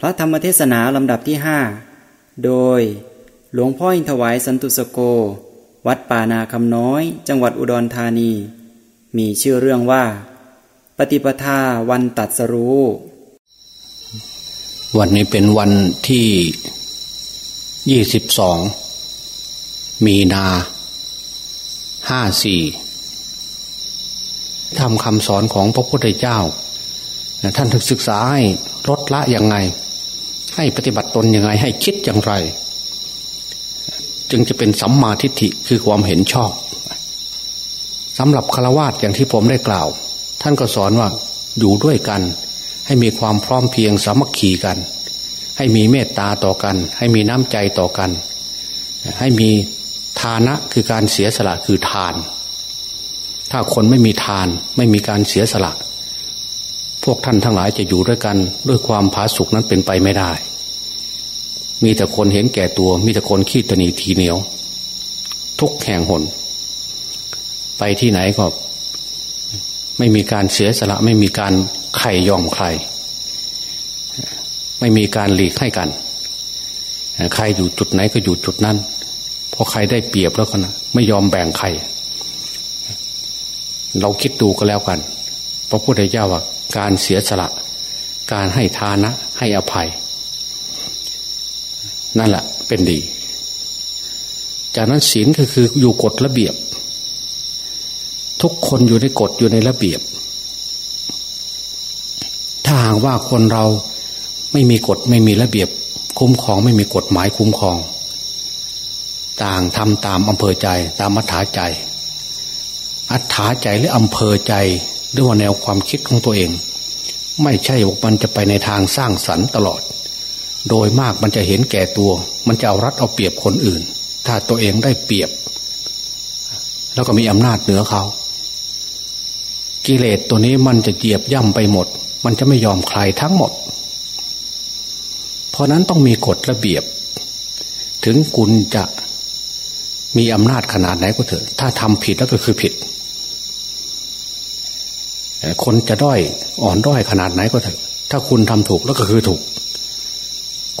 พระธรรมเทศนาลำดับที่ห้าโดยหลวงพ่ออินทวายสันตุสโก วัดป่านาคำน้อย จังหวัดอุดรธานี มีชื่อเรื่องว่า ปฏิปทาวันตัดสรู้ วันนี้เป็นวันที่ยี่สิบสองมีนาห้าสี่ทำคำสอนของพระพุทธเจ้า ท่านถึงศึกษาให้ลดละยังไง ให้ปฏิบัติตนยังไง ให้คิดอย่างไร จึงจะเป็นสัมมาทิฏฐิคือความเห็นชอบสำหรับฆราวาสอย่างที่ผมได้กล่าว ท่านก็สอนว่าอยู่ด้วยกัน ให้มีความพร้อมเพียงสามัคคีกัน ให้มีเมตตาต่อกัน ให้มีน้ำใจต่อกัน ให้มีทานะคือการเสียสละคือทาน ถ้าคนไม่มีทานไม่มีการเสียสละ พวกท่านทั้งหลายจะอยู่ด้วยกันด้วยความผาสุกนั้นเป็นไปไม่ได้ มีแต่คนเห็นแก่ตัว มีแต่คนขี้ตนีทีเหนียว ทุกแห่งหน ไปที่ไหนก็ ไม่มีการเสียสละ ไม่มีการใครยอมใคร ไม่มีการหลีกให้กัน ใครอยู่จุดไหนก็อยู่จุดนั้นพอใครได้เปรียบแล้วก็นะไม่ยอมแบ่งใครเราคิดดูก็แล้วกันพระพุทธเจ้าว่า การเสียสละ การให้ทานะ ให้อภัย นั่นแหละเป็นดี จากนั้นศีลก็คืออยู่กฎระเบียบ ทุกคนอยู่ในกฎอยู่ในระเบียบ ถ้าหากว่าคนเราไม่มีกฎไม่มีระเบียบ คุ้มครองไม่มีกฎหมายคุ้มครอง ต่างทำตามอำเภอใจ ตามมัธยาใจอัธยาใจหรืออำเภอใจ ด้วยว่าแนวความคิดของตัวเอง ไม่ใช่ว่ามันจะไปในทางสร้างสรรค์ตลอด โดยมากมันจะเห็นแก่ตัว มันจะเอารัดเอาเปรียบคนอื่น ถ้าตัวเองได้เปรียบ แล้วก็มีอำนาจเหนือเขา กิเลสตัวนี้มันจะเหยียบย่ำไปหมด มันจะไม่ยอมใครทั้งหมด เพราะนั้นต้องมีกฎระเบียบ ถึงคุณจะมีอำนาจขนาดไหนก็เถอะ ถ้าทำผิดแล้วก็คือผิด คนจะด้อยอ่อนด้อยขนาดไหนก็เถอะถ้าคุณทำถูกแล้วก็คือถูก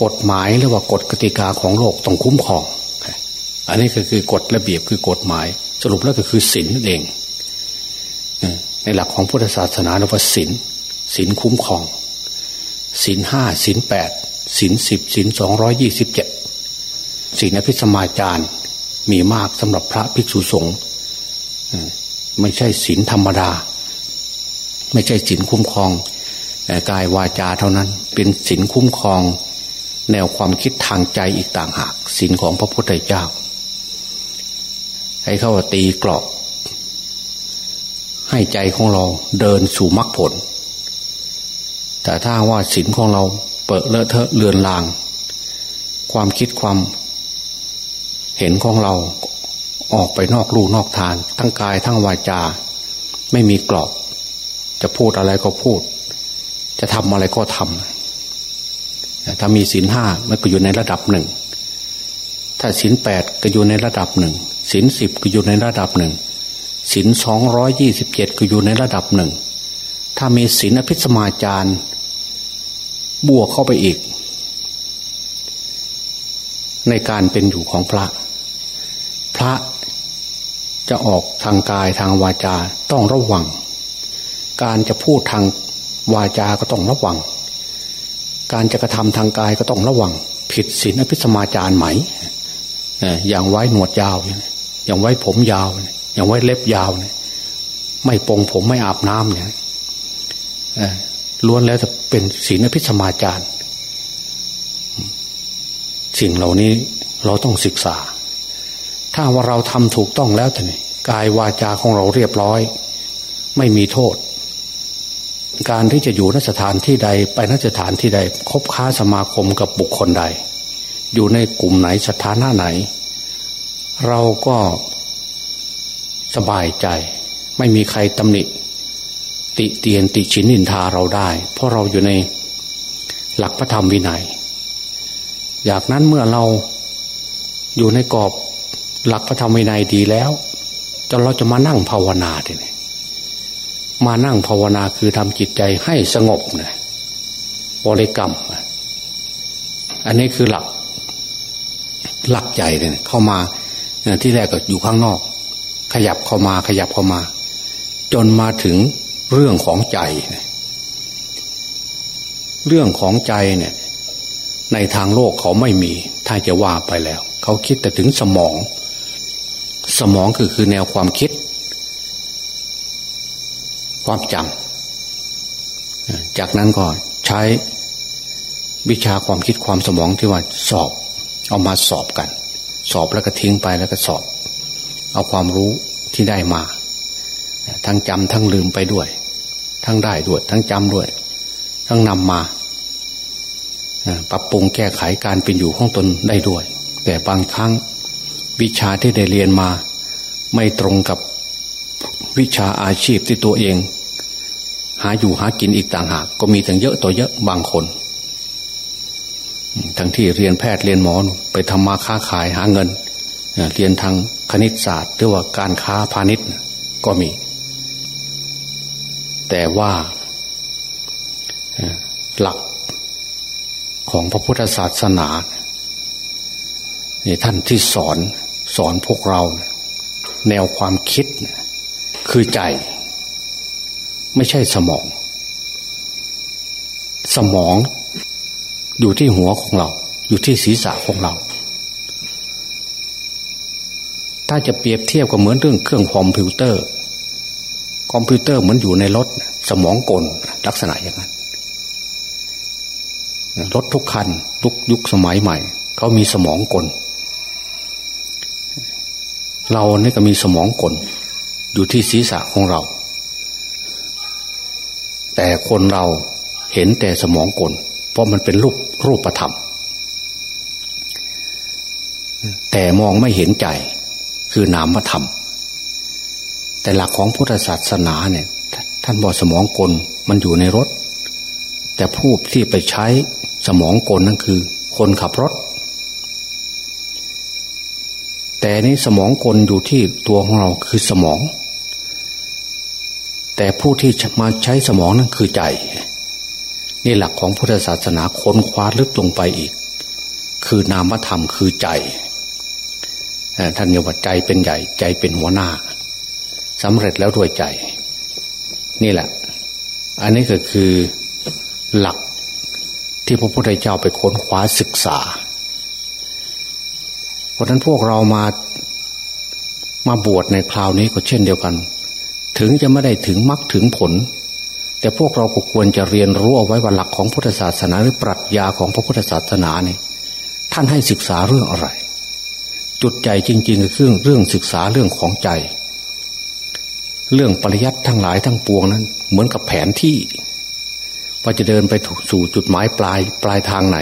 กฎหมายหรือว่ากฎกติกาของโลกต้องคุ้มครอง อันนี้ก็คือกฎระเบียบคือกฎหมาย สรุปแล้วก็คือศีลนั่นเองในหลักของพุทธศาสนาเรียกว่าศีลศีลคุ้มครองศีลห้าศีลแปดศีลสิบศีลสองร้อยยี่สิบเจ็ดศีลอภิสมาจารมีมากสำหรับพระภิกษุสงฆ์ไม่ใช่ศีลธรรมดา ไม่ใช่ศีลคุ้มครองกายวาจาเท่านั้น เป็นศีลคุ้มครอง แนวความคิดทางใจอีกต่างหากศีลของพระพุทธเจ้า ให้เข้าตีกรอบให้ใจของเราเดินสู่มรรคผล แต่ถ้าว่าศีลของเราเปิดเลอะเทอะเลือนลาง ความคิดความเห็นของเราออกไปนอกลู่นอกทาง ทั้งกายทั้งวาจา ไม่มีกรอบ จะพูดอะไรก็พูด จะทำอะไรก็ทำถ้ามีศีลห้ามันก็อยู่ในระดับหนึ่ง ถ้าศีลแปดก็อยู่ในระดับหนึ่งศีลสิบก็อยู่ในระดับหนึ่งศีลสองร้อยยี่สิบเจ็ดก็อยู่ในระดับหนึ่ง ถ้ามีศีลอภิสมาจารบวกเข้าไปอีก ในการเป็นอยู่ของพระ พระจะออกทางกายทางวาจาต้องระวัง การจะพูดทางวาจาก็ต้องระวัง การจะกระทำทางกายก็ต้องระวัง ผิดศีลอภิสมาจารไหมอย่างไว้หนวดยาว อย่างไว้ผมยาว อย่างไว้เล็บยาวไม่ปรงผมไม่อาบน้ำเนี่ยล้วนแล้วจะเป็นศีลอภิสมาจารสิ่งเหล่านี้เราต้องศึกษา ถ้าว่าเราทำถูกต้องแล้วแต่นี่กายวาจาของเราเรียบร้อย ไม่มีโทษ การที่จะอยู่นสถานที่ใดไปนสถานที่ใดคบค้าสมาคมกับบุคคลใด อยู่ในกลุ่มไหนสถานะไหน เราก็สบายใจ ไม่มีใครตำหนิ ติเตียนติชินนินทาเราได้ เพราะเราอยู่ในหลักพระธรรมวินัยอยากนั้นเมื่อเราอยู่ในกรอบหลักพระธรรมวินัยดีแล้วจนเราจะมานั่งภาวนาทีนี้ มานั่งภาวนาคือทำจิตใจให้สงบนะบริกรรม อันนี้คือหลัก หลักใหญ่เลยเข้ามาที่แรกก็อยู่ข้างนอก ขยับเข้ามาขยับเข้ามา จนมาถึงเรื่องของใจ เรื่องของใจเนี่ย ในทางโลกเขาไม่มี ถ้าจะว่าไปแล้ว เขาคิดแต่ถึงสมอง สมองคือคือแนวความคิด ความจำจากนั้นก็ใช้วิชาความคิดความสมองที่ว่าสอบ เอามาสอบกัน สอบแล้วก็ทิ้งไปแล้วก็สอบ เอาความรู้ที่ได้มา ทั้งจำทั้งลืมไปด้วย ทั้งได้ด้วย ทั้งจำด้วย ทั้งนำมาปรับปรุงแก้ไขการเป็นอยู่ของตนได้ด้วย แต่บางครั้งวิชาที่ได้เรียนมา ไม่ตรงกับวิชาอาชีพที่ตัวเองาอยู่หากินอีกต่างหาก ก็มีถึงเยอะต่อเยอะบางคน ทั้งที่เรียนแพทย์เรียนหมอไปทำมาค้าขายหาเงิน เรียนทางคณิตศาสตร์หรือว่าการค้าพาณิชย์ก็มี แต่ว่าหลักของพระพุทธศาสนาท่านที่สอนสอนพวกเรา แนวความคิดคือใจ ไม่ใช่สมอง สมองอยู่ที่หัวของเรา อยู่ที่ศีรษะของเรา ถ้าจะเปรียบเทียบกับเหมือนเรื่องเครื่องคอมพิวเตอร์ คอมพิวเตอร์เหมือนอยู่ในรถ สมองกลลักษณะอย่างนั้นรถทุกคันทุกยุคสมัยใหม่ เขามีสมองกล เราเนี่ยก็มีสมองกล อยู่ที่ศีรษะของเรา แต่คนเราเห็นแต่สมองกล เพราะมันเป็นรูปรูปธรรม แต่มองไม่เห็นใจคือนามธรรม แต่หลักของพุทธศาสนาเนี่ย ท่านบอกสมองกลมันอยู่ในรถ แต่ผู้ที่ไปใช้สมองกลนั่นคือ คนขับรถ แต่นี้สมองกลอยู่ที่ตัวของเราคือสมอง แต่ผู้ที่มาใช้สมองนั่นคือใจ นี่หลักของพุทธศาสนาค้นคว้าลึกลงไปอีก คือนามธรรมคือใจท่านยวัดใจเป็นใหญ่ใจเป็นหัวหน้าสำเร็จแล้วด้วยใจ นี่แหละ อันนี้ก็คือหลักที่พระพุทธเจ้าไปค้นคว้าศึกษา เพราะนั้นพวกเรามามาบวชในคราวนี้ก็เช่นเดียวกัน ถึงจะไม่ได้ถึงมรรคถึงผล แต่พวกเราก็ควรจะเรียนรู้เอาไว้ว่าหลักของพุทธศาสนาหรือปรัชญาของพระพุทธศาสนาเนี่ยท่านให้ศึกษาเรื่องอะไร จุดใจจริงๆก็คือเรื่องศึกษาเรื่องของใจ เรื่องปริยัติทั้งหลายทั้งปวงนั้น เหมือนกับแผนที่ว่าจะเดินไปสู่จุดหมายปลายปลายทางไหน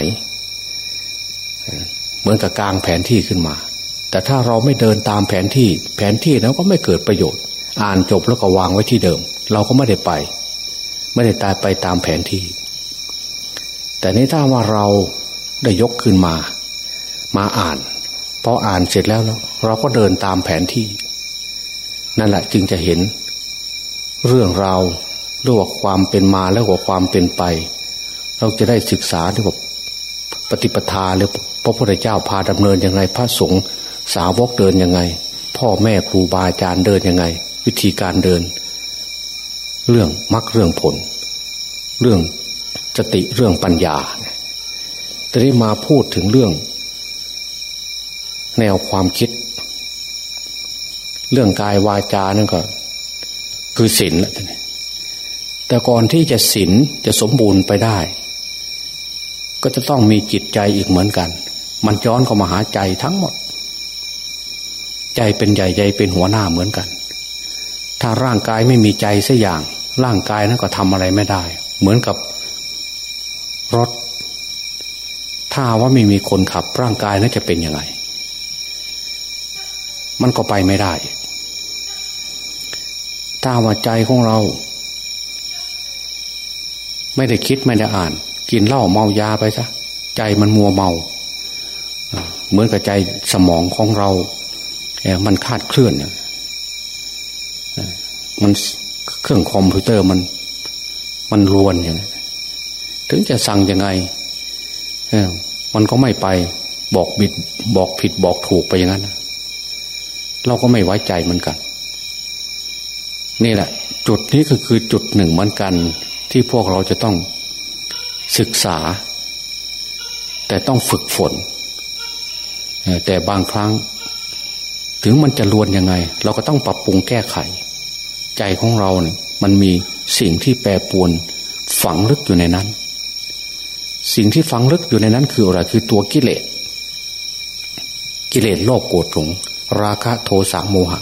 เหมือนกับกลางแผนที่ขึ้นมา แต่ถ้าเราไม่เดินตามแผนที่ แผนที่นั้นก็ไม่เกิดประโยชน์ อ่านจบแล้วก็วางไว้ที่เดิม เราก็ไม่ได้ไป ไม่ได้ตายไปตามแผนที่ แต่นี้ถ้าว่าเราได้ยกขึ้นมา มาอ่านพออ่านเสร็จแล้วเราก็เดินตามแผนที่ นั่นแหละจึงจะเห็น เรื่องราวเรื่องความเป็นมาแล้วว่าความเป็นไป เราจะได้ศึกษาที่ว่าปฏิปทาหรือพระพุทธเจ้าพาดำเนินยังไง พระสงฆ์สาวกเดินยังไง พ่อแม่ครูบาอาจารย์เดินยังไง วิธีการเดิน เรื่องมรรคเรื่องผล เรื่องสติเรื่องปัญญาแต่นี้มาพูดถึงเรื่อง แนวความคิด เรื่องกายวาจานั่นก็ คือศีลแหละแต่ก่อนที่จะศีลจะสมบูรณ์ไปได้ ก็จะต้องมีจิตใจอีกเหมือนกัน มันย้อนเข้ามาหาใจทั้งหมด ใจเป็นใหญ่ใจเป็นหัวหน้าเหมือนกัน ถ้าร่างกายไม่มีใจสักอย่าง ร่างกายนั้นก็ทำอะไรไม่ได้ เหมือนกับรถ ถ้าว่าไม่มีคนขับ ร่างกายนั้นจะเป็นยังไง มันก็ไปไม่ได้ ถ้าว่าใจของเรา ไม่ได้คิดไม่ได้อ่าน กินเหล้าเมายาไปซะใจมันมัวเมา เหมือนกับใจสมองของเรา มันคาดเคลื่อน มันเครื่องคอมพิวเตอร์มัน มันรวนอย่างถึงจะสั่งยังไงมันก็ไม่ไปบอกบิดบอกผิดบอกถูกไปอย่างนั้นเราก็ไม่ไว้ใจเหมือนกัน นี่แหละ จุดนี้ก็คือจุดหนึ่งเหมือนกัน ที่พวกเราจะต้องศึกษา แต่ต้องฝึกฝน แต่บางครั้ง ถึงมันจะลวนยังไง เราก็ต้องปรับปรุงแก้ไข ใจของเราเนี่ยมันมีสิ่งที่แปรปวนฝังลึกอยู่ในนั้น สิ่งที่ฝังลึกอยู่ในนั้นคืออะไรคือตัวกิเลส กิเลสโลภโกรธหลงราคะโทสะโมหะ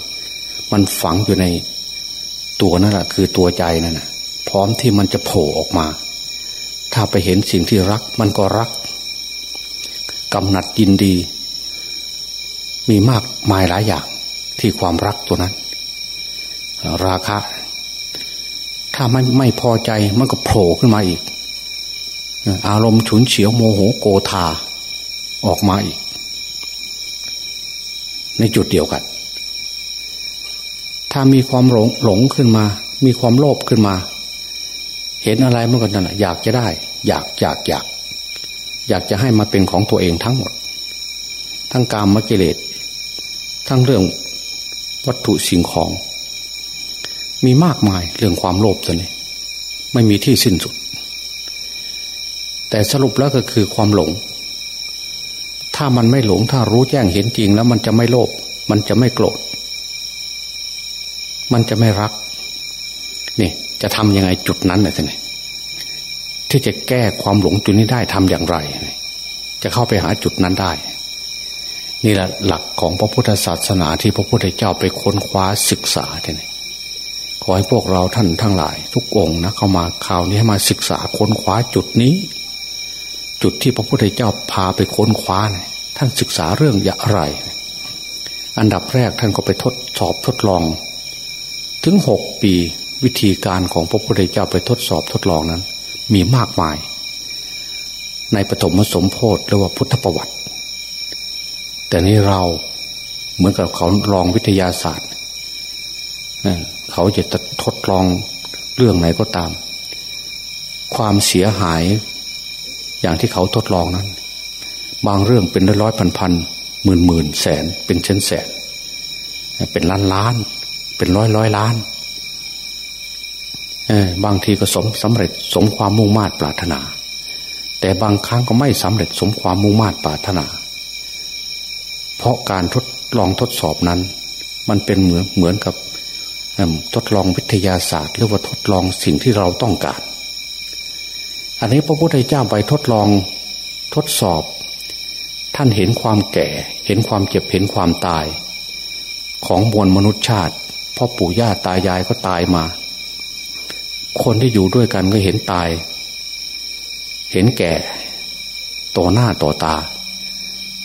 มันฝังอยู่ในตัวนั่นแหละคือตัวใจนั่นแหะพร้อมที่มันจะโผล่ออกมา ถ้าไปเห็นสิ่งที่รักมันก็รักกำหนัดยินดี มีมากมายหลายอย่างที่ความรักตัวนั้น ราคะ ถ้ามันไม่พอใจมันก็โผล่ขึ้นมาอีก อารมณ์ฉุนเฉียวโมโหโกธาออกมาอีก ในจุดเดียวกัน ถ้ามีความหลงหลงขึ้นมา มีความโลภขึ้นมา เห็นอะไรมันก็นั่นอยากจะได้ อยากอยากอยาก อยากจะให้มาเป็นของตัวเองทั้งหมด ทั้งกามมกิเลสทั้งเรื่องวัตถุสิ่งของ มีมากมายเรื่องความโลภตัวนี้ ไม่มีที่สิ้นสุด แต่สรุปแล้วก็คือความหลง ถ้ามันไม่หลงถ้ารู้แจ้งเห็นจริงแล้วมันจะไม่โลภมันจะไม่โกรธ มันจะไม่รัก นี่ จะทำยังไงจุดนั้นเนี่ยท่านที่จะแก้ความหลงจุดนี้ได้ทำอย่างไร จะเข้าไปหาจุดนั้นได้นี่แหละหลักของพระพุทธศาสนาที่พระพุทธเจ้าไปค้นคว้าศึกษาท่าน ขอให้พวกเราท่านทั้งหลาย ทุกองนะเข้ามาข่าวนี้ให้มาศึกษาค้นคว้าจุดนี้ จุดที่พระพุทธเจ้าพาไปค้นคว้าเนี่ยท่านศึกษาเรื่องอะไร อันดับแรกท่านก็ไปทดสอบทดลอง ถึงหกปีวิธีการของพระพุทธเจ้าไปทดสอบทดลองนั้น มีมากมาย ในปฐมสมโพธิหรือว่าพุทธประวัติ แต่นี่เราเหมือนกับเขาลองวิทยาศาสตร์ เขาจะทดลองเรื่องไหนก็ตาม ความเสียหายอย่างที่เขาทดลองนั้น บางเรื่องเป็นร้อยพันพันหมื่นหมื่นแสน เป็นเช่นแสน เป็นล้านล้าน เป็นร้อยร้อยล้านบางทีก็สมสำเร็จสมความมุ่งมา่ปรารถนา แต่บางครั้งก็ไม่สำเร็จสมความมุ่งมา่ปรารถนา เพราะการทดลองทดสอบนั้น มันเป็นเหมือนเหมือนกับ ทดลองวิทยาศาสตร์ หรือว่าทดลองสิ่งที่เราต้องการ อันนี้พระพุทธเจ้าไปทดลองทดสอบ ท่านเห็นความแก่ เห็นความเจ็บเห็นความตาย ของมวลมนุษยชาติพ่อปู่ย่าตายายก็ตายมา คนที่อยู่ด้วยกันก็เห็นตาย เห็นแก่ต่อหน้าต่อตา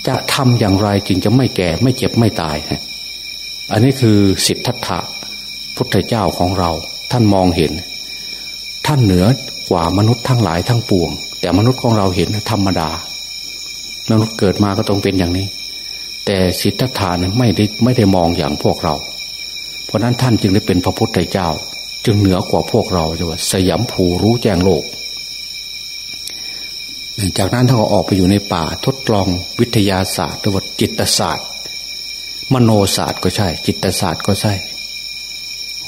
จะทำอย่างไรจึงจะไม่แก่ไม่เจ็บไม่ตาย อันนี้คือสิทธัตถะ พุทธเจ้าของเรา ท่านมองเห็น ท่านเหนือกว่ามนุษย์ทั้งหลายทั้งปวง แต่มนุษย์ของเราเห็นธรรมดา มนุษย์เกิดมาก็ต้องเป็นอย่างนี้ แต่สิทธัตถานี่ไม่ได้ไม่ได้มองอย่างพวกเรา เพราะนั้นท่านจึงได้เป็นพระพุทธเจ้า จึงเหนือกว่าพวกเราจะว่าสยามภูรู้แจ้งโลก จากนั้นท่านก็ออกไปอยู่ในป่าทดลองวิทยาศาสตร์หรือว่าจิตศาสตร์ มโนศาสตร์ก็ใช่ จิตศาสตร์ก็ใช่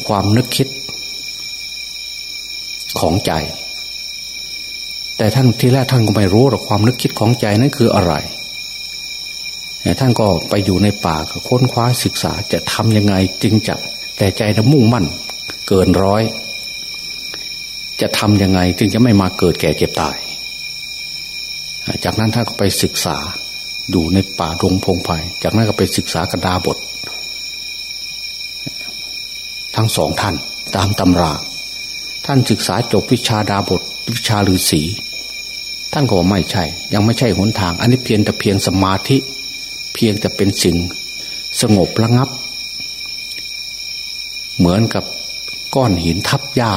ความนึกคิดของใจ แต่ท่านที่แรกท่านก็ไม่รู้หรอกความนึกคิดของใจนั้นคืออะไรแต่ท่านก็ไปอยู่ในป่าค้นคว้าศึกษาจะทำยังไงจึงจะแต่ใจจะมุ่งมั่น เกินร้อย จะทำยังไงจึงจะไม่มาเกิดแก่เจ็บตาย จากนั้นท่านก็ไปศึกษาอยู่ในป่าดงพงไพ่จากนั้นก็ไปศึกษากระดาบท ทั้งสองท่าน ตามตำรา ท่านศึกษาจบวิชาดาบทวิชาฤาษีท่านก็ว่าไม่ใช่ ยังไม่ใช่หนทาง อันนี้เพียงแต่เพียงสมาธิ เพียงแต่เป็นสิ่งสงบระงับ เหมือนกับก้อนหินทับหญ้า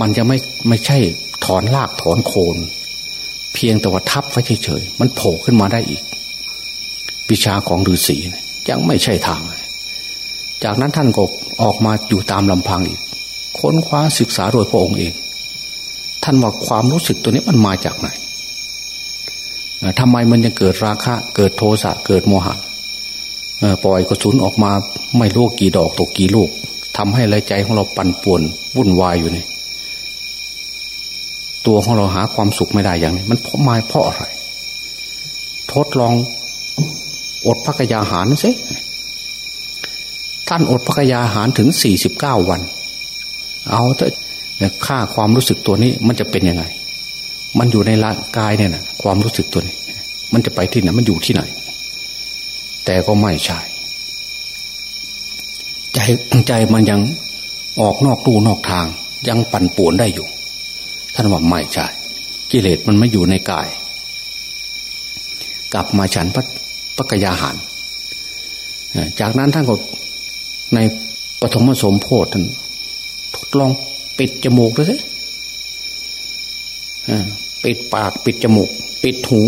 มันจะไม่ไม่ใช่ถอนรากถอนโคน เพียงแต่ว่าทับไว้เฉยๆมันโผล่ขึ้นมาได้อีก วิชาของฤาษียังไม่ใช่ทาง จากนั้นท่านก็ ออกมาอยู่ตามลำพังอีก ค้นคว้าศึกษาโดยพระองค์เอง ท่านว่าความรู้สึกตัวนี้มันมาจากไหนทำไมมันยังเกิดราคะ เกิดโทสะเกิดโมหะปล่อยกระสุนออกมาไม่รู้กี่ดอกตกกี่ลูกทำให้ใจของเราปั่นป่วนวุ่นวายอยู่นี่ตัวของเราหาความสุขไม่ได้อย่างนี้ มันเพราะมาเพราะอะไรทดลองอดพักยาหารสิ ท่านอดพักยาหารถึงสี่สิบเก้าวัน เอาเถอะค่าความรู้สึกตัวนี้มันจะเป็นยังไง มันอยู่ในร่างกายเนี่ยนะความรู้สึกตัวนี้ มันจะไปที่ไหนมันอยู่ที่ไหน แต่ก็ไม่ใช่ ใจใจมันยังออกนอกรูนอกทาง ยังปั่นป่วนได้อยู่ ท่านว่าไม่ใช่กิเลสมันไม่อยู่ในกาย กลับมาฉันพระปกยาหาร จากนั้นท่านก็ ในปฐมสมโพธิท่านทดลองปิดจมูกด้วยสิปิดปากปิดจมูก ปิดหู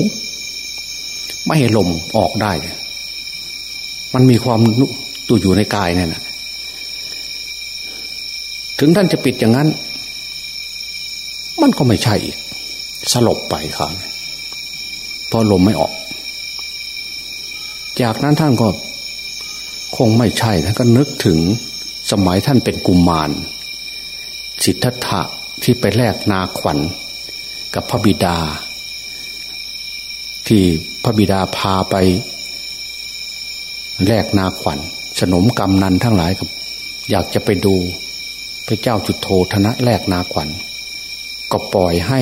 ไม่ให้ลมออกได้ มันมีความตัวอยู่ในกายเนี่ยนะถึงท่านจะปิดอย่างนั้น มันก็ไม่ใช่อีกสลบไปครับเพราะลมไม่ออก จากนั้นท่านก็ คงไม่ใช่ท่านก็นึกถึงสมัยท่านเป็นกุมมารสิทธัตถะที่ไปแลกนาขวัญกับพระบิดา ที่พระบิดาพาไปแลกนาขวัญสนมกรรมนันทั้งหลายกับ อยากจะไปดูพระเจ้าจุดโทธนะแลกนาขวัญ ก็ปล่อยให้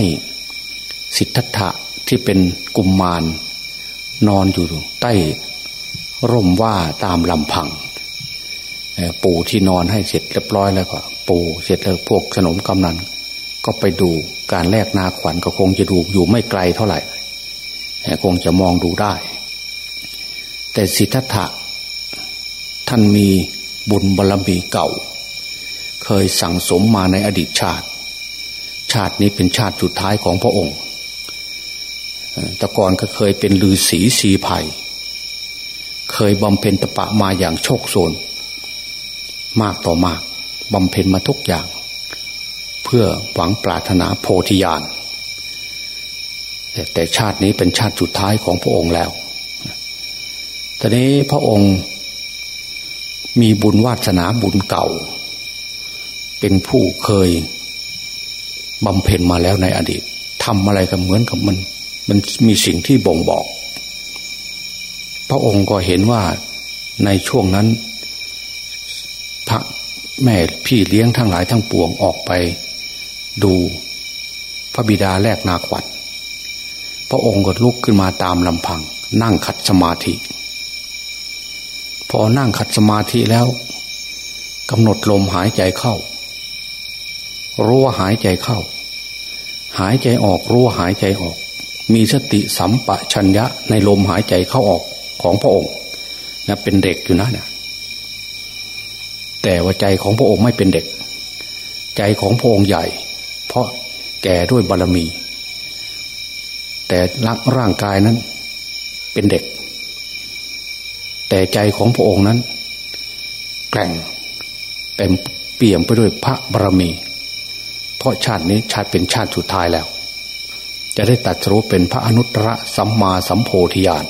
สิทธัตถะที่เป็นกุมมารนอนอยู่ใต้ ร่มว่าตามลำพังปู่ที่นอนให้เสร็จเรียบร้อยแล้วก็ ปู่เสร็จแล้วพวกขนมกำนันก็ไปดูการแลกนาขวัญก็คงจะดูอยู่ไม่ไกลเท่าไหร่คงจะมองดูได้ แต่สิทธัตถะท่านมีบุญบารรมีเก่า เคยสั่งสมมาในอดีตชาติ ชาตินี้เป็นชาติสุดท้ายของพระองค์แต่ก่อนก็เคยเป็นลือศีสีภัย เคยบำเพ็ญตะปะมาอย่างโชคโซนมากต่อมากบำเพ็ญมาทุกอย่าง เพื่อหวังปรารถนาโพธิญาณแต่ชาตินี้เป็นชาติสุดท้ายของพระองค์แล้วตอนนี้พระองค์มีบุญวาสนาบุญเก่า เป็นผู้เคยบำเพ็ญมาแล้วในอดีตทำอะไรก็เหมือนกับมัน มันมีสิ่งที่บ่งบอก พระองค์ก็เห็นว่าในช่วงนั้น พระแม่พี่เลี้ยงทั้งหลายทั้งปวงออกไป ดูพระบิดาแลกนาขวัญพระองค์ก็ลุกขึ้นมาตามลำพัง นั่งขัดสมาธิ พอนั่งขัดสมาธิแล้วกำหนดลมหายใจเข้า รู้ว่าหายใจเข้า หายใจออกรู้ว่าหายใจออก มีสติสัมปชัญญะในลมหายใจเข้าออก ของพระองค์นะเป็นเด็กอยู่นะเนี่ยแต่ว่าใจของพระองค์ไม่เป็นเด็ก ใจของพระองค์ใหญ่ เพราะแก่ด้วยบารรมี แต่ร่างกายนั้นเป็นเด็ก แต่ใจของพระองค์นั้น แกร่งเต็มเปี่ยมไปด้วยพระบารมี เพราะชาตินี้ชาติเป็นชาติสุดท้ายแล้ว จะได้ตัดรู้เป็นพระอนุตตรสัมมาสัมโพธิญาณ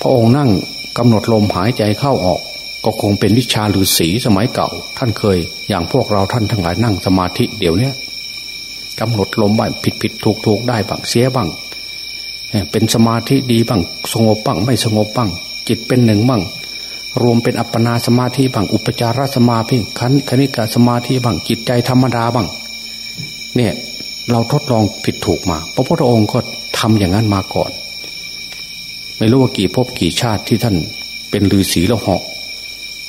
พระองค์นั่งกำหนดลมหายใจเข้าออก ก็คงเป็นวิชาหรือสีสมัยเก่า ท่านเคย อย่างพวกเราท่านทั้งหลายนั่งสมาธิเดี๋ยวนี้กำหนดลมบ้างผิดผิดถูกถูกได้บ้างเสียบ้างเป็นสมาธิดีบ้างสงบบ้างไม่สงบบ้าง จิตเป็นหนึ่งบ้างรวมเป็นอัปปนาสมาธิบ้างอุปจารสมาธิขันคณิกาสมาธิบ้างจิตใจธรรมดาบ้างเนี่ยเราทดลองผิดถูกมาพระพุทธองค์ก็ทำอย่างนั้นมาก่อน ไม่รู้ว่ากี่ภพกี่ชาติที่ท่านเป็นฤาษีแล้วเหาะ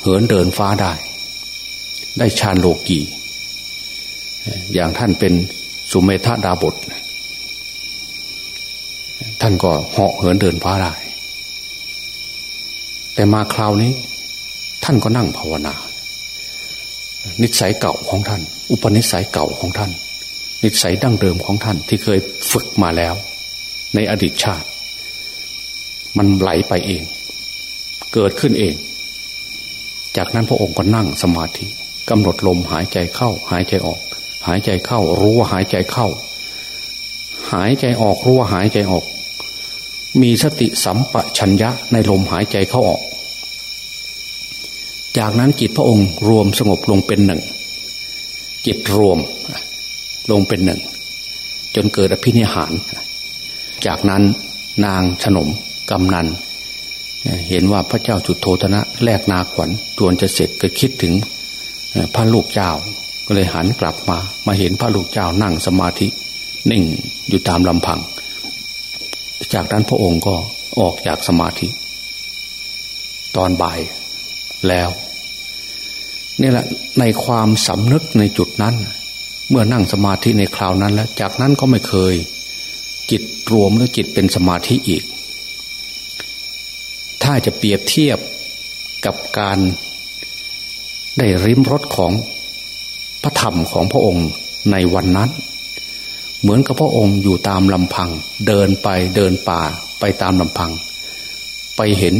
เหินเดินฟ้าได้ ได้ฌานโลกีอย่างท่านเป็นสุเมธาดาบท ท่านก็เหาะเหินเดินฟ้าได้ แต่มาคราวนี้ ท่านก็นั่งภาวนา นิสัยเก่าของท่าน อุปนิสัยเก่าของท่าน นิสัยดั้งเดิมของท่านที่เคยฝึกมาแล้ว ในอดีตชาติ มันไหลไปเอง เกิดขึ้นเอง จากนั้นพระองค์ก็นั่งสมาธิกำหนดลมหายใจเข้า หายใจออก หายใจเข้า รู้ว่าหายใจเข้า หายใจออกรู้ว่าหายใจออก มีสติสัมปชัญญะในลมหายใจเข้าออก จากนั้นจิตพระองค์รวมสงบลงเป็นหนึ่ง จิตรวมลงเป็นหนึ่ง จนเกิดอภินิหาร จากนั้นนางฉนม กำนันเห็นว่าพระเจ้าจุดโทธนะแลกนาขวัญจวนจะเสร็จก็คิดถึงพระลูกเจ้า ก็เลยหันกลับมา มาเห็นพระลูกเจ้านั่งสมาธินิ่งอยู่ตามลำพัง จากนั้นพระองค์ก็ออกจากสมาธิ ตอนบ่ายแล้วนี่แหละในความสำนึกในจุดนั้น เมื่อนั่งสมาธิในคราวนั้นแล้ว จากนั้นก็ไม่เคย จิตรวมแล้วจิตเป็นสมาธิอีก ถ้าจะเปรียบเทียบกับการได้ริมรถของพระธรรมของพระองค์ในวันนั้น เหมือนกับพระองค์อยู่ตามลำพัง เดินไปเดินป่าไปตามลำพัง ไปเห็น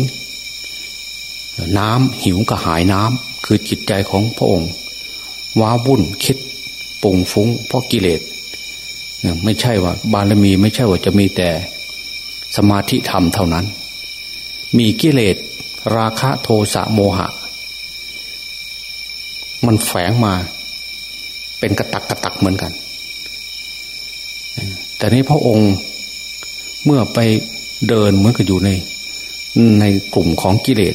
น้ำหิวกระหายน้ำคือจิตใจของพระองค์ ว้าวุ่นคิดปุ่งฟุ้งเพราะกิเลสไม่ใช่ว่า บารมีไม่ใช่ว่าจะมีแต่สมาธิธรรมเท่านั้น มีกิเลสราคะโทสะโมหะ มันแฝงมา เป็นกระตักกระตักเหมือนกัน แต่นี้พระองค์เมื่อไปเดินเหมือนกับอยู่ใน ในกลุ่มของกิเลส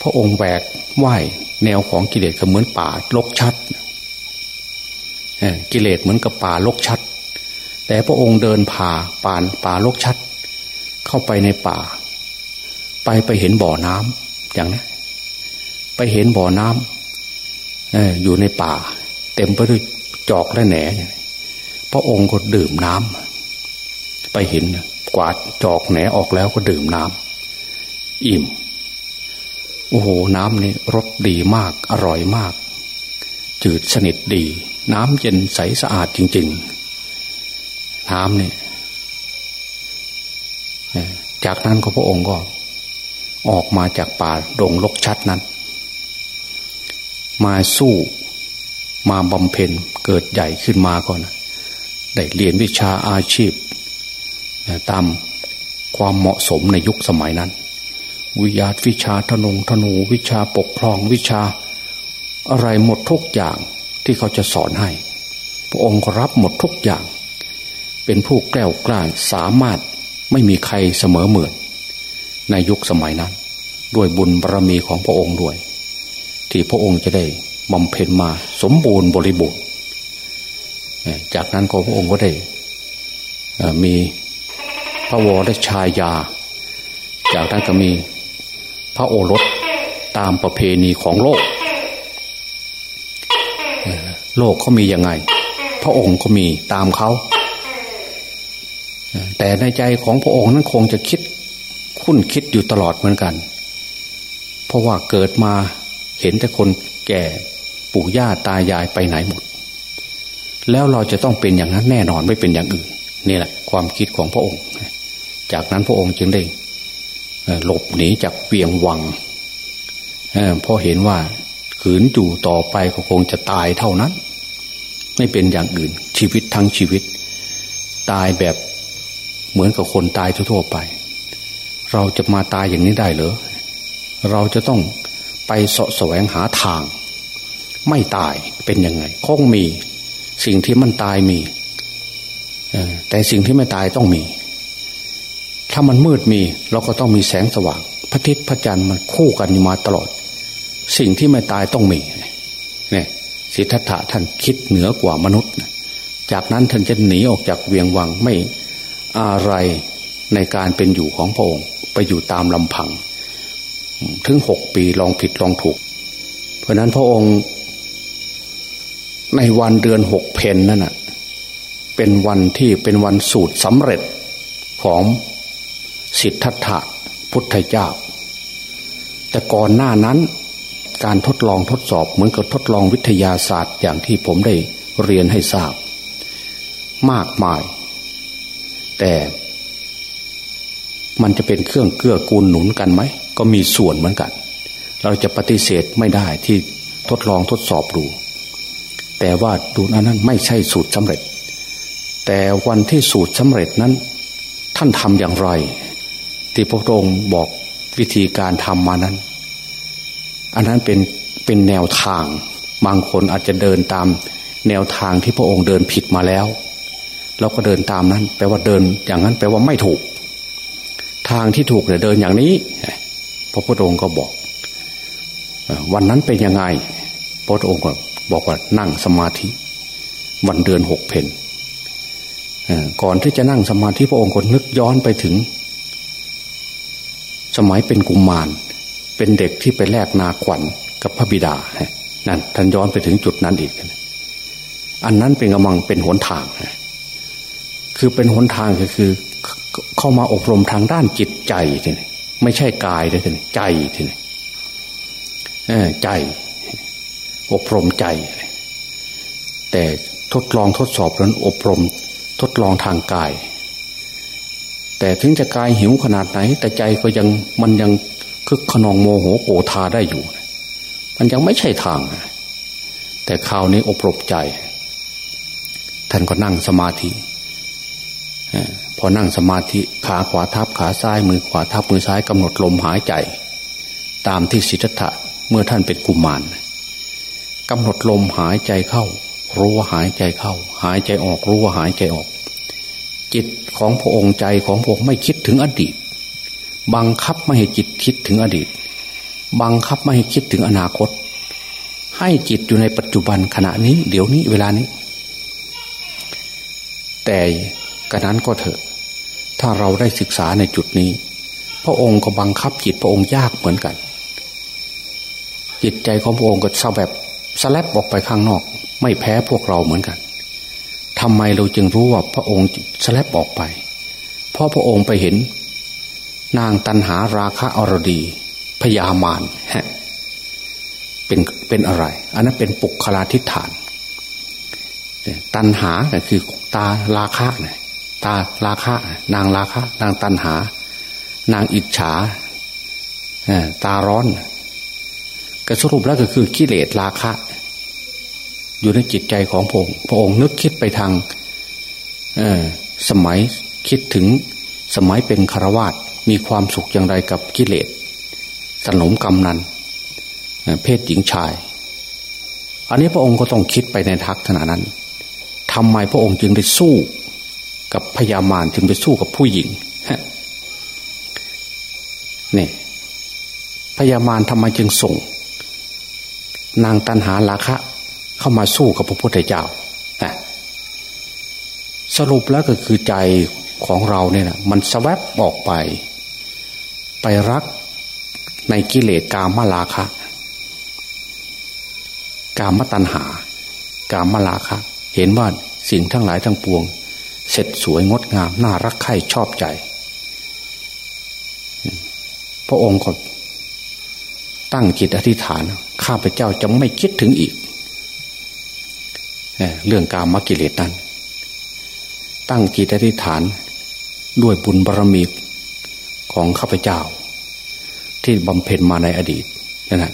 พระองค์แบกไหวแนวของกิเลสก็เหมือนป่าลกชัดกิเลสเหมือนกับป่าลกชัด แต่พระองค์เดินผ่าป่านป่าลกชัด เข้าไปในป่า ไปไปเห็นบ่อน้ำอย่างนี้ไปเห็นบ่อน้ำอยู่ในป่า เต็มไปด้วยจอกและแหนพระองค์ก็ดื่มน้ำไปเห็นกวาดจอกแหนออกแล้วก็ดื่มน้ำอิ่ม โอ้โหน้ำนี่รสดีมากอร่อยมาก จืดสนิทดี น้ำเย็นใสสะอาดจริง ๆ น้ำเนี่ยจากนั้นก็พระองค์ก็ ออกมาจากป่าดงลกชัดนั้น มาสู้มาบำเพ็ญเกิดใหญ่ขึ้นมาก่อน ได้เรียนวิชาอาชีพ ตามความเหมาะสมในยุคสมัยนั้น วิญาวิชาธนงธนูวิชาปกครองวิชา อะไรหมดทุกอย่างที่เขาจะสอนให้ พระองค์รับหมดทุกอย่าง เป็นผู้แกล้วกล้าสามารถไม่มีใครเสมอเหมือน ในยุคสมัยนั้น ด้วยบุญบารรมีของพระองค์ด้วย ที่พระองค์จะได้บำเพ็ญมาสมบูรณ์บริบูรณ์จากนั้นก็พระองค์ก็ได้มีพระวรชายา จากนั้นก็มีพระโอรสตามประเพณีของโลก โลกเขามียังไง พระองค์ก็มีตามเขา แต่ในใจของพระองค์นั้นคงจะคิด คุ้นคิดอยู่ตลอดเหมือนกัน เพราะว่าเกิดมาเห็นแต่คนแก่ปู่ย่าตายายไปไหนหมด แล้วเราจะต้องเป็นอย่างนั้นแน่นอนไม่เป็นอย่างอื่นนี่แหละความคิดของพระองค์ จากนั้นพระองค์จึงได้หลบหนีจากเวียงวังเพราะเห็นว่าขืนอยู่ต่อไปก็คงจะตายเท่านั้น ไม่เป็นอย่างอื่นชีวิตทั้งชีวิต ตายแบบเหมือนกับคนตายทั่วไป เราจะมาตายอย่างนี้ได้เหรอเราจะต้องไปสะแสวงหาทาง ไม่ตายเป็นยังไงคงมี สิ่งที่มันตายมีแต่สิ่งที่ไม่ตายต้องมี ถ้ามันมืดมี เราก็ต้องมีแสงสว่าง พระทิศพระจันทร์มันคู่กันมาตลอด สิ่งที่ไม่ตายต้องมีเนี่ยสิทธัตถะท่านคิดเหนือกว่ามนุษย์ จากนั้นท่านจะหนีออกจากเวียงวังไม่อะไรในการเป็นอยู่ของพระองค์ ไปอยู่ตามลำพัง ถึงหกปีลองผิดลองถูก เพราะนั้นพระองค์ ในวันเดือนหกเพนนั่นน่ะเป็นวันที่เป็นวันสูตรสำเร็จของสิทธัตถะพุทธเจ้า แต่ก่อนหน้านั้นการทดลองทดสอบเหมือนกับทดลองวิทยาศาสตร์อย่างที่ผมได้เรียนให้ทราบ มากมาย แต่ มันจะเป็นเครื่องเกื้อกูลหนุนกันไหม ก็มีส่วนเหมือนกัน เราจะปฏิเสธไม่ได้ที่ทดลองทดสอบดู แต่ว่าดูนั้นไม่ใช่สูตรสำเร็จ แต่วันที่สูตรสำเร็จนั้น ท่านทำอย่างไร ที่พระองค์บอกวิธีการทำมานั้น อันนั้นเป็นเป็นแนวทาง บางคนอาจจะเดินตามแนวทางที่พระองค์เดินผิดมาแล้ว เราก็เดินตามนั้น แปลว่าเดินอย่างนั้นแปลว่าไม่ถูก ทางที่ถูกเนี่ยเดินอย่างนี้พระพุทธองค์ก็บอก วันนั้นเป็นยังไง พระองค์ก็บอกว่านั่งสมาธิ วันเดือนหกเพนก่อนที่จะนั่งสมาธิพระองค์ก็นึกย้อนไปถึง สมัยเป็นกุมมาร เป็นเด็กที่ไปแลกนาขวัญกับพระบิดานั่นท่านย้อนไปถึงจุดนั้นอีก อันนั้นเป็นกำลังเป็นหนทาง คือเป็นหนทางก็คือ เข้ามาอบรมทางด้านจิตใจทีนี้ไม่ใช่กายเลยทีนี้ใจทีนี้ใจ อบรมใจ แต่ทดลองทดสอบนั้นอบรมทดลองทางกาย แต่ถึงจะกายหิวขนาดไหน แต่ใจก็ยังมันยังคึกขนองโมโหโกธาได้อยู่ มันยังไม่ใช่ทาง แต่คราวนี้อบรมใจ ท่านก็นั่งสมาธิ พอนั่งสมาธิขาขวาทับขาซ้ายมือขวาทับมือซ้ายกำหนดลมหายใจ ตามที่สิทธัตถะเมื่อท่านเป็นกุมารกำหนดลมหายใจเข้า รู้ว่าหายใจเข้า หายใจออกรู้ว่าหายใจออก จิตของพระองค์ใจของพระองค์ไม่คิดถึงอดีต บังคับไม่ให้จิตคิดถึงอดีต บังคับไม่ให้คิดถึงอนาคต ให้จิตอยู่ในปัจจุบันขณะนี้ เดี๋ยวนี้เวลานี้ แต่ กระนั้นก็เถอะ ถ้าเราได้ศึกษาในจุดนี้ พระองค์ก็บังคับจิตพระองค์ยากเหมือนกัน จิตใจของพระองค์ก็เศร้าแบบสลับออกไปข้างนอก ไม่แพ้พวกเราเหมือนกันทำไมเราจึงรู้ว่าพระองค์สลับออกไป เพราะพระองค์ไปเห็น นางตันหาราคะอรดีพยามารฮะเป็นเป็นอะไร อันนั้นเป็นปุกคลาทิฐาน ตันหาก็คือตาราคะเนี่ย ตาราคะนางราคะ นางตันหา นางอิจฉาตาร้อนก็สรุปแล้วก็คือกิเลสราคะ อยู่ในจิตใจของพระองค์พระองค์นึกคิดไปทางสมัยคิดถึงสมัยเป็นคารวาสมีความสุขอย่างไรกับกิเลสสนมกำนันเพศหญิงชาย อันนี้พระองค์ก็ต้องคิดไปในทักษณะนั้นทำไมพระองค์จึงได้สู้ กับพญามารจึงไปสู้กับผู้หญิงนี่พญามารทำไมจึงส่ง นางตันหาราคะ เข้ามาสู้กับพระพุทธเจ้าสรุปแล้วก็คือใจของเราเนี่ยนะมันสวบออกไป ไปรักในกิเลสกามลาคะ กามตัณหา กามลาคะ เห็นว่าสิ่งทั้งหลายทั้งปวง เสร็จสวยงดงาม น่ารักใคร่ชอบใจ พระองค์ก็ตั้งจิตอธิษฐาน ข้าพเจ้าจะไม่คิดถึงอีก เรื่องการมกิเลสนั้น ตั้งจิตอธิษฐานด้วยบุญบารมีของข้าพเจ้า ที่บำเพ็ญมาในอดีตนั่นแหะ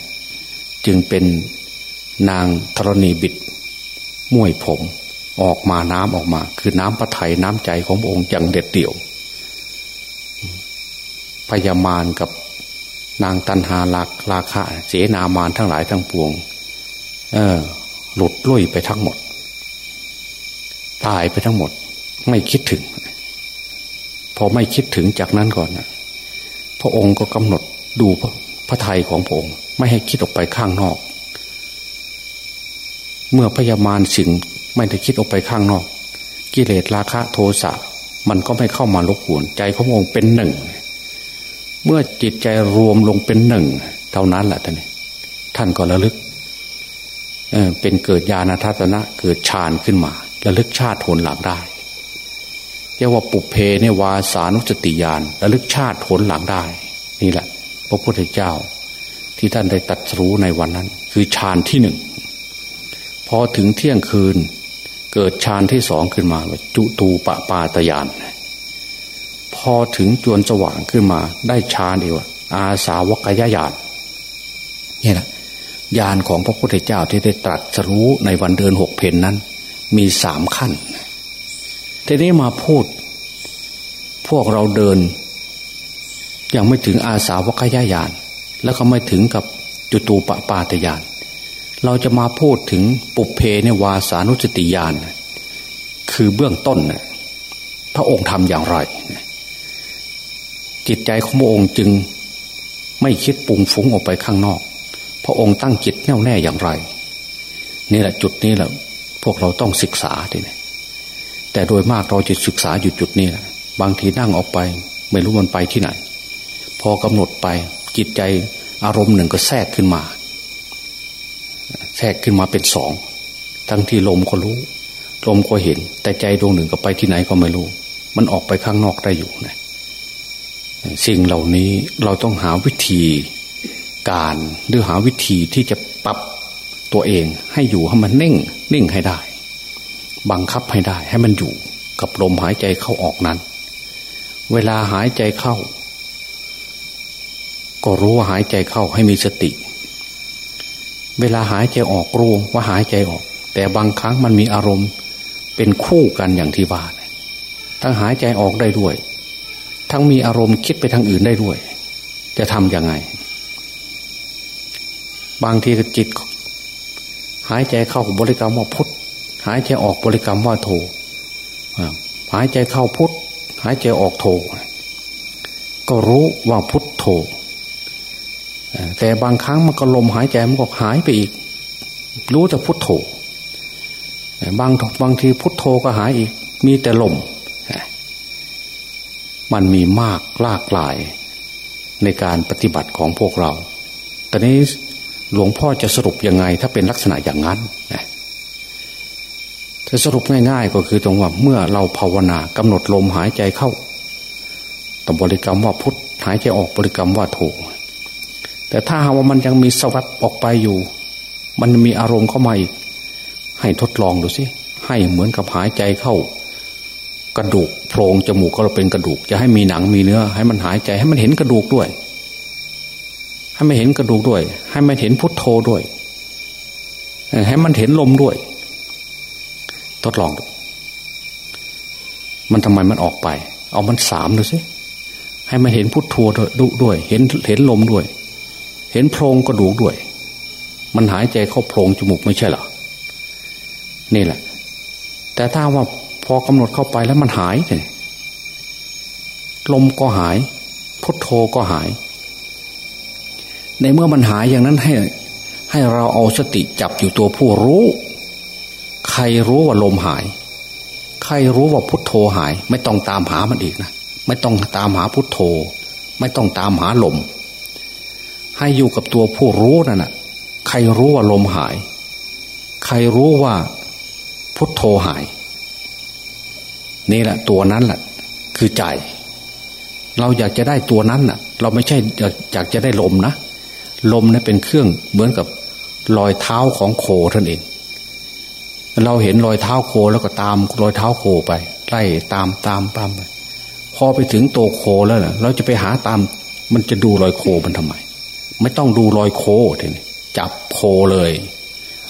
จึงเป็นนางธรณีบิดม้วยผม ออกมาน้ำออกมา คือน้ำพระทัยน้ำใจของพระองค์อย่างเด็ดเดี่ยว พยามารกับนางตันหาลักราคะ เสนามานทั้งหลายทั้งปวง เออ หลุดลุ่ยไปทั้งหมด ตายไปทั้งหมด ไม่คิดถึง พอไม่คิดถึงจากนั้นก่อนนะพระองค์ก็กำหนดดูพระพระทัยของพระองค์ ไม่ให้คิดออกไปข้างนอก เมื่อพยามารสิ่ง ไม่ได้คิดออกไปข้างนอก กิเลสราคะโทสะมันก็ไม่เข้ามารบกวนใจขององค์เป็นหนึ่ง เมื่อจิตใจรวมลงเป็นหนึ่ง เท่านั้นแหละท่านท่านก็ระลึกเเป็นเกิดญาณทัศนะเกิดฌานขึ้นมาระลึกชาติผลหลังได้เรียกว่าปุเพเนวาสานุสติญาณระลึกชาติผลหลังได้ นี่แหละ พระพุทธเจ้า ที่ท่านได้ตัดรู้ในวันนั้น คือฌานที่หนึ่งพอถึงเที่ยงคืน เกิดฌานที่สองขึ้นมาจุตูปปาตยาน พอถึงจวนสว่างขึ้นมา ได้ฌานเดียวอาสาวกยญาณนี่แหละญาณของพระพุทธเจ้าที่ได้ตรัสรู้ในวันเดือนหกเพนนั้น มีสามขั้น ทีนี้มาพูด พวกเราเดิน ยังไม่ถึงอาสาวกยายานแล้วก็ไม่ถึงกับจุตูปปาตยาน เราจะมาพูดถึงปุเพในวาสานุสติยานคือเบื้องต้นนพระองค์ทำอย่างไร จิตใจของพระองค์จึงไม่คิดปุงฟุ้งออกไปข้างนอก พระองค์ตั้งจิตแน่วแน่อย่างไร นี่แหละจุดนี้แหละพวกเราต้องศึกษาทีนี้แต่โดยมากเราจะศึกษาอยู่จุดนี้แหละบางทีนั่งออกไป ไม่รู้มันไปที่ไหน พอกำหนดไปจิตใจอารมณ์หนึ่งก็แทรกขึ้นมา แทรกขึ้นมาเป็นสอง ทั้งที่ลมก็รู้ ลมก็เห็น แต่ใจดวงหนึ่งก็ไปที่ไหนก็ไม่รู้ มันออกไปข้างนอกได้อยู่นะสิ่งเหล่านี้เราต้องหาวิธีการหรือหาวิธีที่จะปรับตัวเองให้อยู่ให้มันนิ่ง นิ่งให้ได้ บังคับให้ได้ ให้มันอยู่กับลมหายใจเข้าออกนั้น เวลาหายใจเข้า ก็รู้ว่าหายใจเข้าให้มีสติ เวลาหายใจออกรู้ว่าหายใจออก แต่บางครั้งมันมีอารมณ์ เป็นคู่กันอย่างที่ว่าทั้งหายใจออกได้ด้วย ทั้งมีอารมณ์คิดไปทางอื่นได้ด้วย จะทำยังไง บางทีจิต หายใจเข้าบริกรรมว่าพุทธหายใจออกบริกรรมว่าโทหายใจเข้าพุทธหายใจออกโทก็รู้ว่าพุทธโท แต่บางครั้งมันก็ลมหายใจมันก็หายไปอีก รู้แต่พุทโธบางบางทีพุทโธก็หายอีก มีแต่ลม มันมีมากลากหลายในการปฏิบัติของพวกเรา ตอนนี้หลวงพ่อจะสรุปยังไง ถ้าเป็นลักษณะอย่างนั้นนะจะสรุปง่ายๆ ก็คือตรงว่าเมื่อเราภาวนากำหนดลมหายใจเข้าต้องบริกรรมว่าพุทธหายใจออกบริกรรมว่าโท แต่ถ้าหากว่ามันยังมีสวัสดออกไปอยู่ มันมีอารมณ์เข้ามาอีก ให้ทดลองดูสิ ให้เหมือนกับหายใจเข้า กระดูกโพรงจมูกก็เป็นกระดูก จะให้มีหนังมีเนื้อ ให้มันหายใจให้มันเห็นกระดูกด้วย ให้มันเห็นกระดูกด้วย ให้มันเห็นพุทโธด้วย ให้มันเห็นลมด้วย ทดลองดูมันทำไมมันออกไป เอามันสามดูสิให้มันเห็นพุทโธด้วย เห็นเห็นลมด้วย เห็นโพรงกระดูกด้วย มันหายใจเข้าโพรงจมูกไม่ใช่หรอนี่แหละ แต่ถ้าว่าพอกำหนดเข้าไปแล้วมันหายเลยลมก็หาย พุทโธก็หาย ในเมื่อมันหายอย่างนั้นให้ให้เราเอาสติจับอยู่ตัวผู้รู้ ใครรู้ว่าลมหาย ใครรู้ว่าพุทโธหาย ไม่ต้องตามหามันอีกนะ ไม่ต้องตามหาพุทโธ ไม่ต้องตามหาลม ให้อยู่กับตัวผู้รู้นั่นนะใครรู้ว่าลมหาย ใครรู้ว่าพุทโธหาย นี่แหละตัวนั้นแหละคือใจ เราอยากจะได้ตัวนั้นน่ะ เราไม่ใช่อยากจะได้ลมนะ ลมนี่เป็นเครื่องเหมือนกับรอยเท้าของโคท่านเอง เราเห็นรอยเท้าโคแล้วก็ตามรอยเท้าโคไปไล่ตามตามตามไปพอไปถึงโตโคแล้วนะเราจะไปหาตาม มันจะดูรอยโคมันทำไม ไม่ต้องดูรอยโคทีนี้จับโคเลย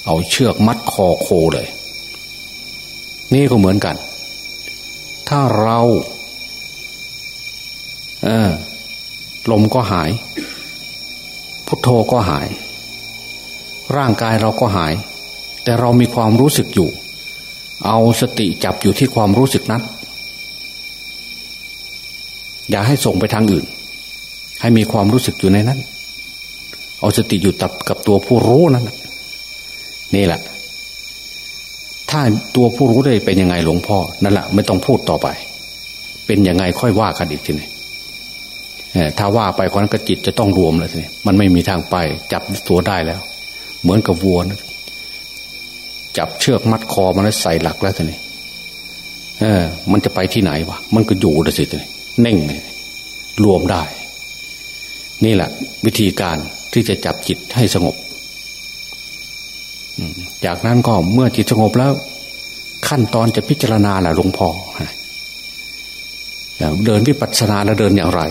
เอาเชือกมัดคอโคเลย นี่ก็เหมือนกัน ถ้าเราเออลมก็หาย พุทโธก็หาย ร่างกายเราก็หาย แต่เรามีความรู้สึกอยู่ เอาสติจับอยู่ที่ความรู้สึกนั้น อย่าให้ส่งไปทางอื่น ให้มีความรู้สึกอยู่ในนั้น เอาสติอยู่ตับกับตัวผู้รู้นั่นนี่แหละ ถ้าตัวผู้รู้ได้เป็นยังไงหลวงพ่อนั่นแหละไม่ต้องพูดต่อไป เป็นยังไงค่อยว่ากันอีกทีนี้ถ้าว่าไปคนนั้นก็จิตจะต้องรวมเลยทีนี้มันไม่มีทางไป จับตัวได้แล้ว เหมือนกับวัวนะจับเชือกมัดคอมันแล้วใส่หลักแล้วทีนี้เออ มันจะไปที่ไหนวะมันก็อยู่ได้สิทีนี้เน่งรวมได้ นี่แหละ วิธีการ ที่จะจับจิตให้สงบจากนั้นก็เมื่อจิตสงบแล้ว ขั้นตอนจะพิจารณาแหละหลวงพ่อเดินวิปัสสนาแล้วเดินอย่างไร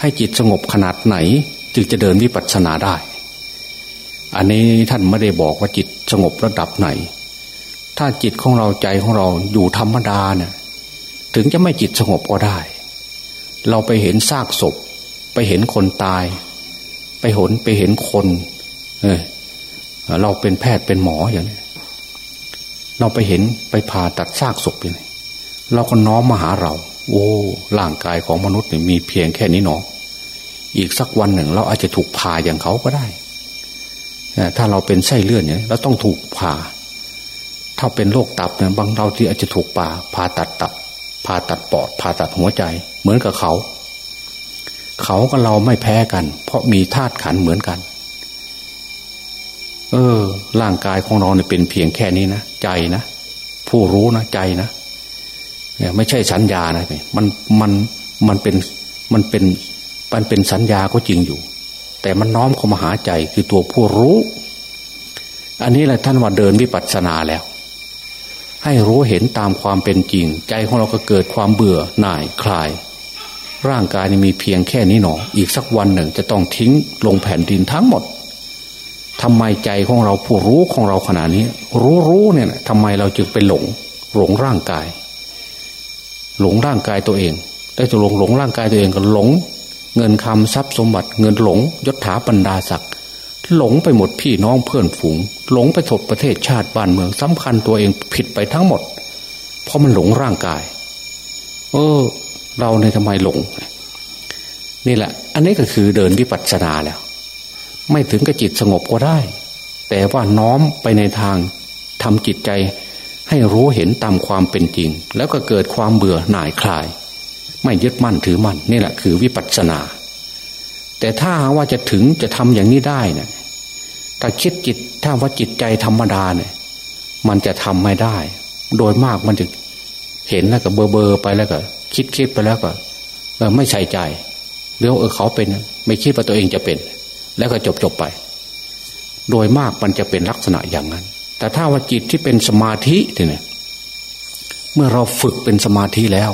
ให้จิตสงบขนาดไหน จึงจะเดินวิปัสสนาได้ อันนี้ท่านไม่ได้บอกว่าจิตสงบระดับไหน ถ้าจิตของเราใจของเราอยู่ธรรมดาเนี่ยถึงจะไม่จิตสงบก็ได้ เราไปเห็นซากศพ ไปเห็นคนตาย ไปหนไปเห็นคน เออเราเป็นแพทย์เป็นหมออย่างนี้เราไปเห็นไปผ่าตัดซากศพอย่างนี้เราก็น้อมมาหาเรา โอ้ร่างกายของมนุษย์เนี่ยมีเพียงแค่นี้หนออีกสักวันหนึ่ง เราอาจจะถูกผ่าอย่างเขาก็ได้ถ้าเราเป็นไส้เลื่อนเนี่ยเราต้องถูกผ่า ถ้าเป็นโรคตับเนี่ยบางเราที่อาจจะถูกผ่าผ่าตัดตับผ่าตัดปอดผ่าตัดหัวใจ เหมือนกับเขา เขากับเราไม่แพ้กัน เพราะมีธาตุขันเหมือนกัน เออ ร่างกายของเราเนี่ยเป็นเพียงแค่นี้นะใจนะผู้รู้นะใจนะเนี่ยไม่ใช่สัญญานะมันมันมันเป็นมันเป็นมันเป็นสัญญาก็จริงอยู่ แต่มันน้อมเข้ามาหาใจคือตัวผู้รู้ อันนี้แหละท่านว่าเดินวิปัสสนาแล้ว ให้รู้เห็นตามความเป็นจริง ใจของเราก็เกิดความเบื่อหน่ายคลาย ร่างกายนี่มีเพียงแค่นี้หนอ อีกสักวันหนึ่งจะต้องทิ้งลงแผ่นดินทั้งหมดทำไมใจของเราผู้รู้ของเราขนาดนี้ รู้รู้เนี่ยทำไมเราจึงไปหลง หลงร่างกาย หลงร่างกายตัวเองได้จะหลงหลงร่างกายตัวเองก็หลง เงินคำทรัพย์สมบัติ เงินหลงยศถาบรรดาศักดิ์หลงไปหมดพี่น้องเพื่อนฝูง หลงไปถดประเทศชาติบ้านเมืองสำคัญตัวเองผิดไปทั้งหมด เพราะมันหลงร่างกาย เออ เราในทำไมหลง นี่แหละ อันนี้ก็คือเดินวิปัสสนาแล้ว ไม่ถึงกับจิตสงบก็ได้ แต่ว่าน้อมไปในทางทำจิตใจให้รู้เห็นตามความเป็นจริง แล้วก็เกิดความเบื่อหน่ายคลาย ไม่ยึดมั่นถือมั่นนี่แหละคือวิปัสสนา แต่ถ้าว่าจะถึงจะทำอย่างนี้ได้เนะี่ยถ้าคิดจิตถ้าว่าจิตใจธรรมดาเนี่ย มันจะทำไม่ได้ โดยมากมันจะเห็นแล้วก็เบอร์เบอร์ไปแล้วก็ คิดคิดไปแล้วก็ไม่ใส่ใจเรื่อเออเขาเป็น ไม่คิดว่าตัวเองจะเป็น แล้วก็จบจบไป โดยมากมันจะเป็นลักษณะอย่างนั้น แต่ถ้าว่าจิตที่เป็นสมาธิเนี่ยเมื่อเราฝึกเป็นสมาธิแล้ว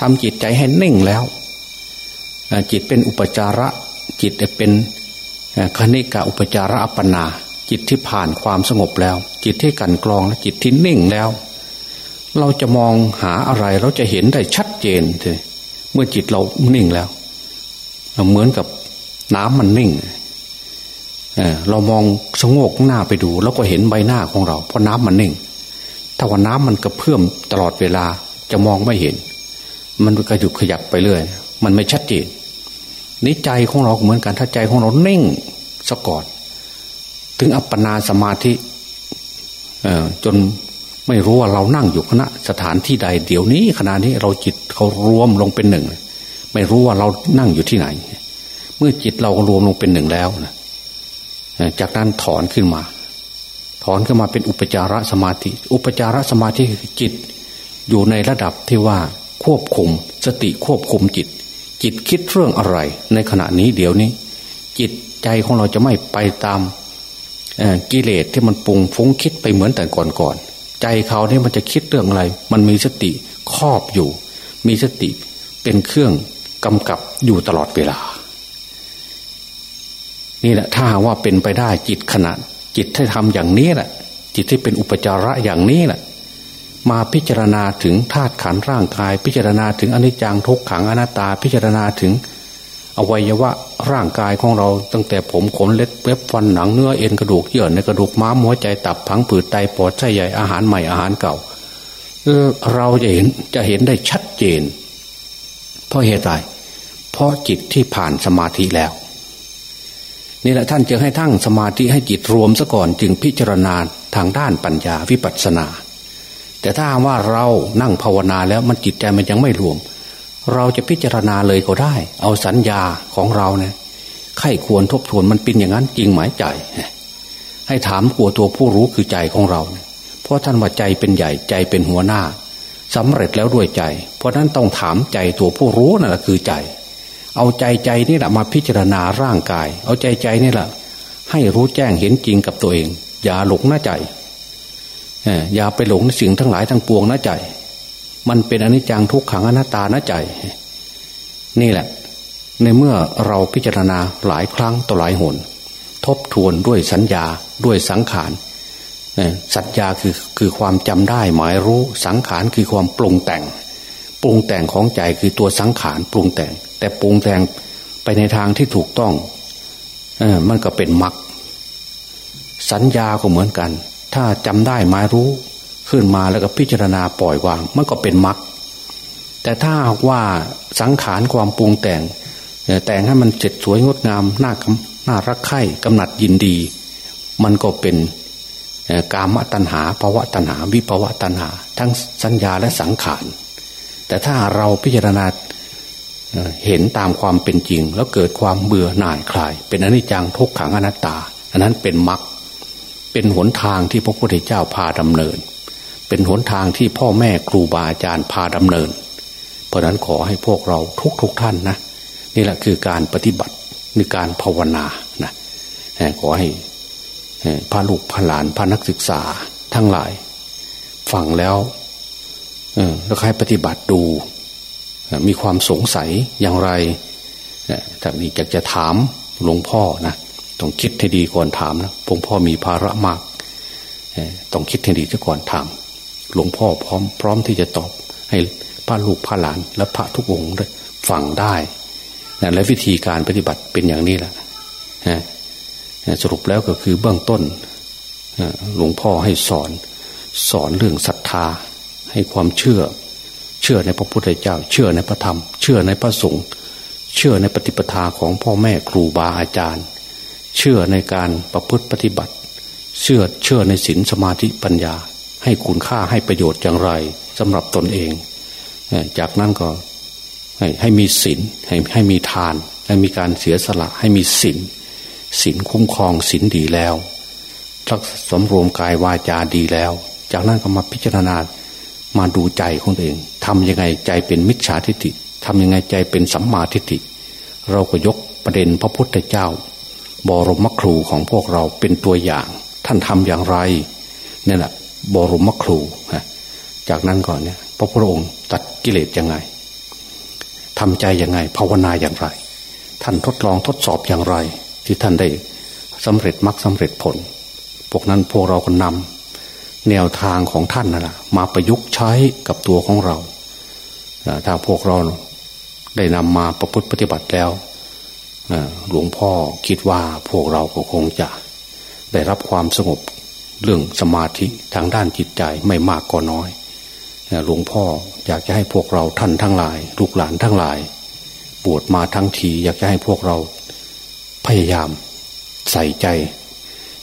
ทำจิตใจให้นิ่งแล้วจิตเป็นอุปจาระ จิตเป็นคณิกะอุปจาระอัปปนา จิตที่ผ่านความสงบแล้ว จิตที่กันกรองและจิตที่นิ่งแล้ว เราจะมองหาอะไรเราจะเห็นได้ชัดเจนเลยเมื่อจิตเรานิ่งแล้ว เหมือนกับน้ำมันนิ่งเรามองสงกหน้าไปดู แล้วก็เห็นใบหน้าของเรา เพราะน้ำมันนิ่ง ถ้าว่าน้ำมันกระเพื่อมตลอดเวลาจะมองไม่เห็น มันกระยุกขยับไปเรื่อย มันไม่ชัดเจนนิใจของเราเหมือนกันถ้าใจของเราเน่งสะกอดถึงอัปปนาสมาธิจน ไม่รู้ว่าเรานั่งอยู่คณะสถานที่ใดเดี๋ยวนี้ขณะนี้เราจิตเขารวมลงเป็นหนึ่ง ไม่รู้ว่าเรานั่งอยู่ที่ไหน เมื่อจิตเรารวมลงเป็นหนึ่งแล้วนะจากนั้นถอนขึ้นมา ถอนขึ้นมาเป็นอุปจารสมาธิ อุปจารสมาธิจิต อยู่ในระดับที่ว่าควบคุม สติควบคุมจิต จิตคิดเรื่องอะไร ในขณะนี้เดี๋ยวนี้ จิตใจของเราจะไม่ไปตามกิเลสที่มันปรุงฟุ้งคิดไปเหมือนแต่ก่อนๆ ใจเขาเนี่ยมันจะคิดเรื่องอะไร มันมีสติครอบอยู่ มีสติเป็นเครื่องกำกับอยู่ตลอดเวลา นี่แหละถ้าว่าเป็นไปได้จิตขณะจิตที่ทำอย่างนี้แหละจิตที่เป็นอุปจาระอย่างนี้แหละมาพิจารณาถึงธาตุขันร่างกาย พิจารณาถึงอนิจจังทุกขังอนัตตา พิจารณาถึง อวัยวะร่างกายของเราตั้งแต่ผมขนเล็บเล็บฟันหนังเนื้อเอ็นกระดูกเยื่อในกระดูกม้ามหัวใจตับผังผืดไตปอดไส้ใหญ่อาหารใหม่อาหารเก่าเราจะเห็นจะเห็นได้ชัดเจน เพราะเหตุใดเพราะจิตที่ผ่านสมาธิแล้ว นี่แหละท่านจะให้ทั้งสมาธิให้จิตรวมซะก่อนจึงพิจารณาทางด้านปัญญาวิปัสสนา แต่ถ้าว่าเรานั่งภาวนาแล้วมันจิตใจมันยังไม่รวม เราจะพิจารณาเลยก็ได้ เอาสัญญาของเราเนี่ยไข้ควรทบทวนมันเป็นอย่างนั้นจริงหมายใจ ให้ถามกลัวตัวผู้รู้คือใจของเรา เพราะท่านว่าใจเป็นใหญ่ใจเป็นหัวหน้าสำเร็จแล้วด้วยใจ เพราะนั้นต้องถามใจตัวผู้รู้นั่นแหละคือใจ เอาใจใจนี่แหละมาพิจารณาร่างกาย เอาใจใจนี่แหละให้รู้แจ้งเห็นจริงกับตัวเอง อย่าหลงหน้าใจอย่าไปหลงในสิ่งทั้งหลายทั้งปวงนะใจ มันเป็นอนิจจังทุกขังอนัตตานะใจ นี่แหละ ในเมื่อเราพิจารณาหลายครั้งต่อหลายหน ทบทวนด้วยสัญญาด้วยสังขารสัญญาคือคือความจำได้หมายรู้สังขารคือความปรุงแต่ง ปรุงแต่งของใจคือตัวสังขารปรุงแต่ง แต่ปรุงแต่งไปในทางที่ถูกต้องอมันก็เป็นมรรคสัญญาก็เหมือนกัน ถ้าจำได้หมายรู้ ขึ้นมาแล้วก็พิจารณาปล่อยวางมันก็เป็นมรรคแต่ถ้าว่าสังขารความปรุงแต่ง แต่งให้มันเจ็ดสวยงดงามน่าน่ารักใคร่กำหนัดยินดี มันก็เป็นกามตัณหาภาวะตัณหา วิภาวะตัณหา ทั้งสัญญาและสังขาร แต่ถ้าเราพิจารณาเห็นตามความเป็นจริง แล้วเกิดความเบื่อหน่ายคลาย เป็นอนิจจังทุกขังอนัตตา อันนั้นเป็นมรรคเป็นหนทางที่พระพุทธเจ้าพาดำเนิน เป็นหนทางที่พ่อแม่ครูบาอาจารย์พาดำเนิน เพราะนั้นขอให้พวกเราทุกทุกท่านนะนี่แหละคือการปฏิบัติในการภาวนานะขอให้พระลูกพระหลานพระนักศึกษาทั้งหลายฟังแล้วแล้วให้ปฏิบัติดู มีความสงสัยอย่างไรถ้ามีอยากจะถามหลวงพ่อนะต้องคิดให้ดีก่อนถามนะหลวงพ่อมีภาระมาก ต้องคิดให้ดีซะก่อนถาม หลวงพ่อพร้อม พร้อมที่จะตอบ ให้พระลูกพระหลานและพระทุกองค์ฟังได้นะและวิธีการปฏิบัติเป็นอย่างนี้แหละสรุปแล้วก็คือเบื้องต้นหลวงพ่อให้สอนสอนเรื่องศรัทธา ให้ความเชื่อ เชื่อในพระพุทธเจ้า เชื่อในพระธรรม เชื่อในพระสงฆ์เชื่อในปฏิปทาของพ่อแม่ครูบาอาจารย์ เชื่อในการประพฤติปฏิบัติ เชื่อเชื่อในศีลสมาธิปัญญา ให้คุณค่าให้ประโยชน์อย่างไรสำหรับตนเอง จากนั้นก็ให้ให้มีศีลให้ให้มีทาน ให้มีการเสียสละ ให้มีศีลศีลคุ้มครองศีลดีแล้วรักสมรวมกายวาจาดีแล้ว จากนั้นก็มาพิจารณามาดูใจของตัวเองทำยังไงใจเป็นมิจฉาทิฏฐิทำยังไงใจเป็นสัมมาทิฏฐิเราก็ยกประเด็นพระพุทธเจ้า บรมครูของพวกเราเป็นตัวอย่าง ท่านทำอย่างไรนี่แหละ บรมครูจากนั้นก่อนเนี่ยพระพุทธองค์ตัดกิเลสยังไงทำใจยังไง ภาวนาอย่างไร ท่านทดลองทดสอบอย่างไร ที่ท่านได้สำเร็จมรรคสาเร็จผล พวกนั้นพวกเราก็นำแนวทางของท่านนั่ะมาประยุกต์ใช้กับตัวของเรา ถ้าพวกเราได้นำมาประพฤติปฏิบัติแล้วหลวงพ่อคิดว่าพวกเราก็คงจะได้รับความสงบ เรื่องสมาธิทางด้านจิตใจไม่มากก็น้อยหลวงพ่ออยากจะให้พวกเราท่านทั้งหลายลูกหลานทั้งหลายบวชมาทั้งที อยากจะให้พวกเราพยายามใส่ใจ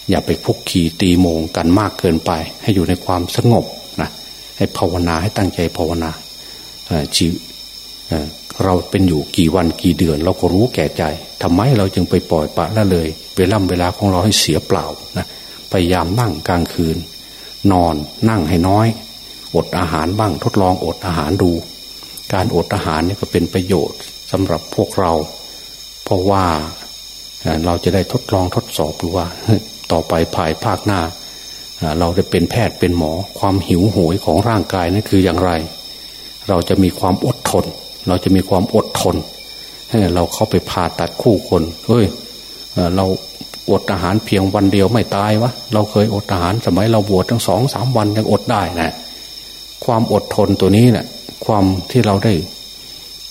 อย่าไปพุกขี่ตีโมงกันมากเกินไป ให้อยู่ในความสงบนะให้ภาวนาให้ตั้งใจภาวนาชีเราเป็นอยู่กี่วันกี่เดือน เราก็รู้แก่ใจทำไมเราจึงไปปล่อยปะละเลยเวลาเวลาของเราให้เสียเปล่านะ พยายามนั่งกลางคืน นอนนั่งให้น้อย อดอาหารบ้างทดลองอดอาหารดู การอดอาหารนี่ก็เป็นประโยชน์สำหรับพวกเรา เพราะว่าเราจะได้ทดลองทดสอบดูว่า ต่อไปภายภาคหน้า เราจะเป็นแพทย์เป็นหมอความหิวโหยของร่างกายนั่นคืออย่างไร เราจะมีความอดทน เราจะมีความอดทนเราเข้าไปผ่าตัดคู่คนเฮ้ยเรา อดอาหารเพียงวันเดียวไม่ตายวะเราเคยอดอาหารสมัยเราบวชทั้งสองสามวันยังอดได้นะความอดทนตัวนี้เนะ่ยความที่เราได้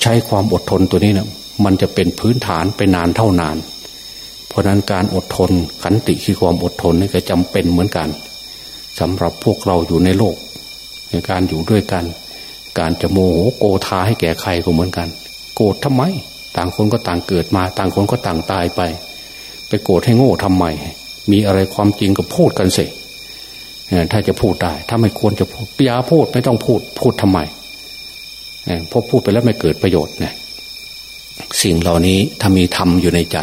ใช้ความอดทนตัวนี้เนะ่ยมันจะเป็นพื้นฐานไปนานเท่านาน เพราะนั้นการอดทนขันติคือความอดทนนี่ก็จำเป็นเหมือนกันสำหรับพวกเราอยู่ในโลกในการอยู่ด้วยกัน การจะโมโหโกธาให้แก่ใครก็เหมือนกัน โกรธทำไม ต่างคนก็ต่างเกิดมา ต่างคนก็ต่างตายไป โกรธให้โง่ทำไม มีอะไรความจริงก็พูดกันสิถ้าจะพูดได้ ถ้าไม่ควรจะพูดอย่าพูดไม่ต้องพูด พูดทำไมเพราะพูดไปแล้วไม่เกิดประโยชน์เนี่ยสิ่งเหล่านี้ถ้ามีธรรมอยู่ในใจ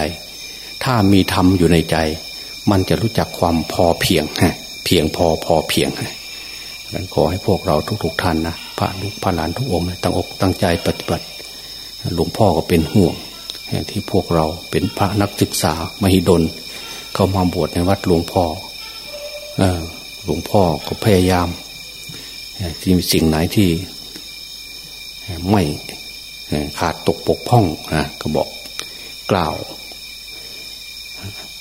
ถ้ามีธรรมอยู่ในใจ มันจะรู้จักความพอเพียงฮะเพียงพอพอเพียงฮะนั้นขอให้พวกเราทุกๆท่านนะพระลูกพระหลานทุกองค์ตั้งอกตั้งใจปฏิบัติ หลวงพ่อก็เป็นห่วง ที่พวกเราเป็นพระนักศึกษามหิดล เข้ามาบวชในวัดหลวงพ่อหลวงพ่อก็พยายามที่มีสิ่งไหนที่ไม่ขาดตกปกพ่องนะก็บอกกล่าว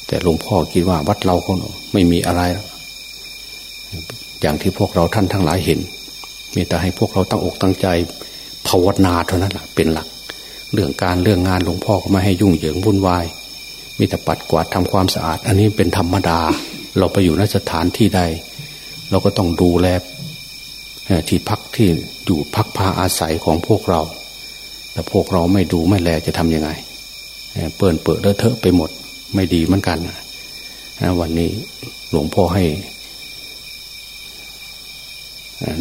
แต่หลวงพ่อคิดว่าวัดเราก็ไม่มีอะไร อย่างที่พวกเราท่านทั้งหลายเห็น มีแต่ให้พวกเราตั้งอกตั้งใจภภาวนาเท่านั้นแหละเป็นหลัก เรื่องการเรื่องงานหลวงพ่อก็ไม่ให้ยุ่งเหยิงวุ่นวายมีแต่ปัดกวาดทำความสะอาด อันนี้เป็นธรรมดา เราไปอยู่นสถานที่ใด เราก็ต้องดูแลที่พักที่อยู่พักพาอาศัยของพวกเรา แต่พวกเราไม่ดูไม่แลจะทำยังไงเปิ่นเปิดเลอะเทอะไปหมด ไม่ดีเหมือนกันวันนี้หลวงพ่อให้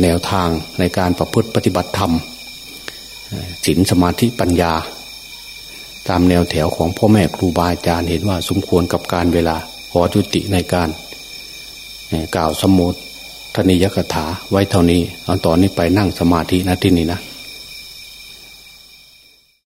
แนวทางในการประพฤติปฏิบัติธรรม ศีลสมาธิปัญญา ตามแนวแถวของพ่อแม่ครูบาอาจารย์เห็นว่าสมควรกับการเวลา ขอจุติในการกล่าวสมุทธนิยกถาไว้เท่านี้เอาตอนนี้ไปนั่งสมาธินะที่นี่นะ